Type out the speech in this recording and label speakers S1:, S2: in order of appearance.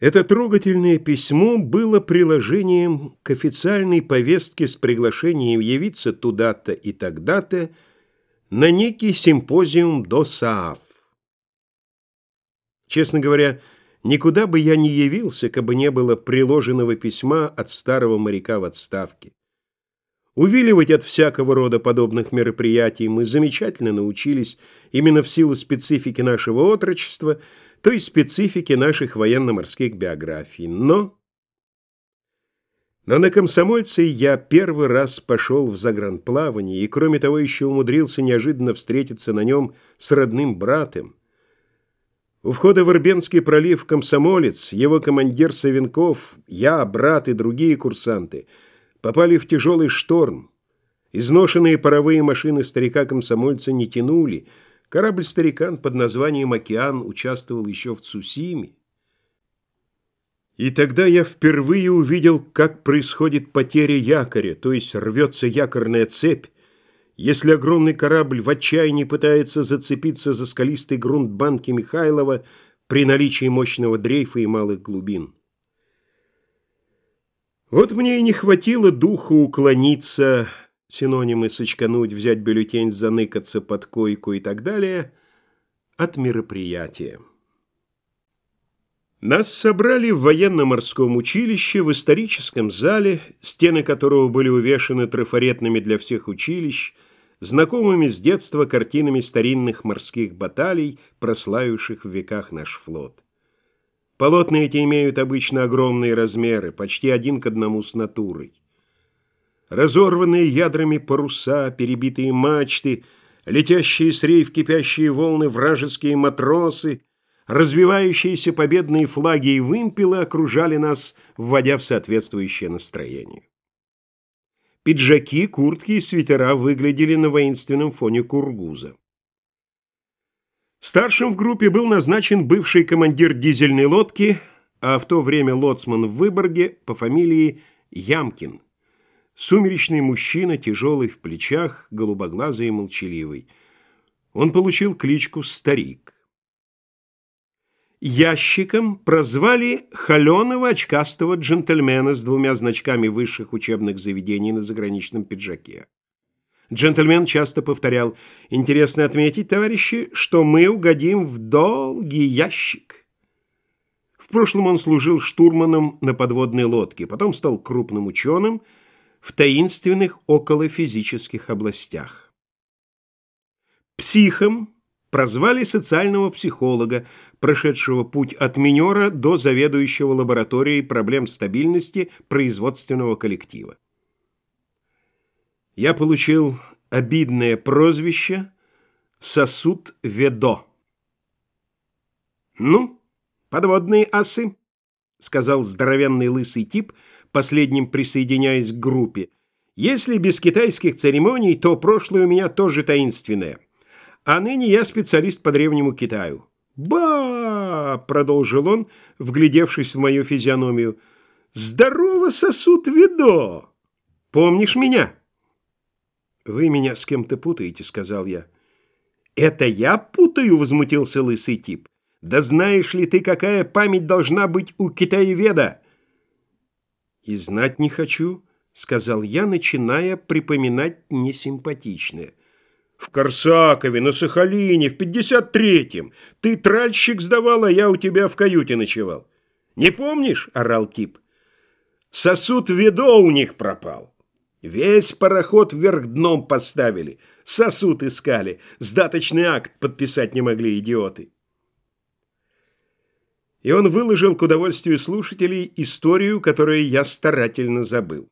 S1: Это трогательное письмо было приложением к официальной повестке с приглашением явиться туда-то и тогда-то на некий симпозиум до СААФ. Честно говоря, никуда бы я не явился, кабы не было приложенного письма от старого моряка в отставке. Увиливать от всякого рода подобных мероприятий мы замечательно научились именно в силу специфики нашего отрочества – той специфики наших военно-морских биографий. Но... Но на комсомольце я первый раз пошел в загранплавание и, кроме того, еще умудрился неожиданно встретиться на нем с родным братом. У входа в Ирбенский пролив комсомолец, его командир Савенков, я, брат и другие курсанты попали в тяжелый шторм. Изношенные паровые машины старика-комсомольца не тянули — Корабль-старикан под названием «Океан» участвовал еще в Цусиме. И тогда я впервые увидел, как происходит потеря якоря, то есть рвется якорная цепь, если огромный корабль в отчаянии пытается зацепиться за скалистый грунт банки Михайлова при наличии мощного дрейфа и малых глубин. Вот мне и не хватило духа уклониться синонимы сочкануть, взять бюллетень, заныкаться под койку и так далее, от мероприятия. Нас собрали в военно-морском училище в историческом зале, стены которого были увешаны трафаретными для всех училищ, знакомыми с детства картинами старинных морских баталий, прославивших в веках наш флот. Полотна эти имеют обычно огромные размеры, почти один к одному с натурой разорванные ядрами паруса, перебитые мачты, летящие с рейв кипящие волны вражеские матросы, развивающиеся победные флаги и вымпелы окружали нас, вводя в соответствующее настроение. Пиджаки, куртки и свитера выглядели на воинственном фоне кургуза. Старшим в группе был назначен бывший командир дизельной лодки, а в то время лоцман в Выборге по фамилии Ямкин. Сумеречный мужчина, тяжелый в плечах, голубоглазый и молчаливый. Он получил кличку «Старик». Ящиком прозвали холеного очкастого джентльмена с двумя значками высших учебных заведений на заграничном пиджаке. Джентльмен часто повторял, «Интересно отметить, товарищи, что мы угодим в долгий ящик». В прошлом он служил штурманом на подводной лодке, потом стал крупным ученым – в таинственных околофизических областях. Психом прозвали социального психолога, прошедшего путь от минера до заведующего лабораторией проблем стабильности производственного коллектива. Я получил обидное прозвище «Сосуд Ведо». «Ну, подводные асы», — сказал здоровенный лысый тип — последним присоединяясь к группе. Если без китайских церемоний, то прошлое у меня тоже таинственное. А ныне я специалист по Древнему Китаю. «Ба!» — продолжил он, вглядевшись в мою физиономию. «Здорово, сосуд видо! Помнишь меня?» «Вы меня с кем-то путаете», — сказал я. «Это я путаю?» — возмутился лысый тип. «Да знаешь ли ты, какая память должна быть у китаеведа?» «И знать не хочу», — сказал я, начиная припоминать несимпатичное. «В Корсакове, на Сахалине, в пятьдесят третьем. Ты тральщик сдавал, а я у тебя в каюте ночевал. Не помнишь?» — орал тип. «Сосуд ведо у них пропал. Весь пароход вверх дном поставили, сосуд искали, сдаточный акт подписать не могли идиоты» и он выложил к удовольствию слушателей историю, которую я старательно забыл.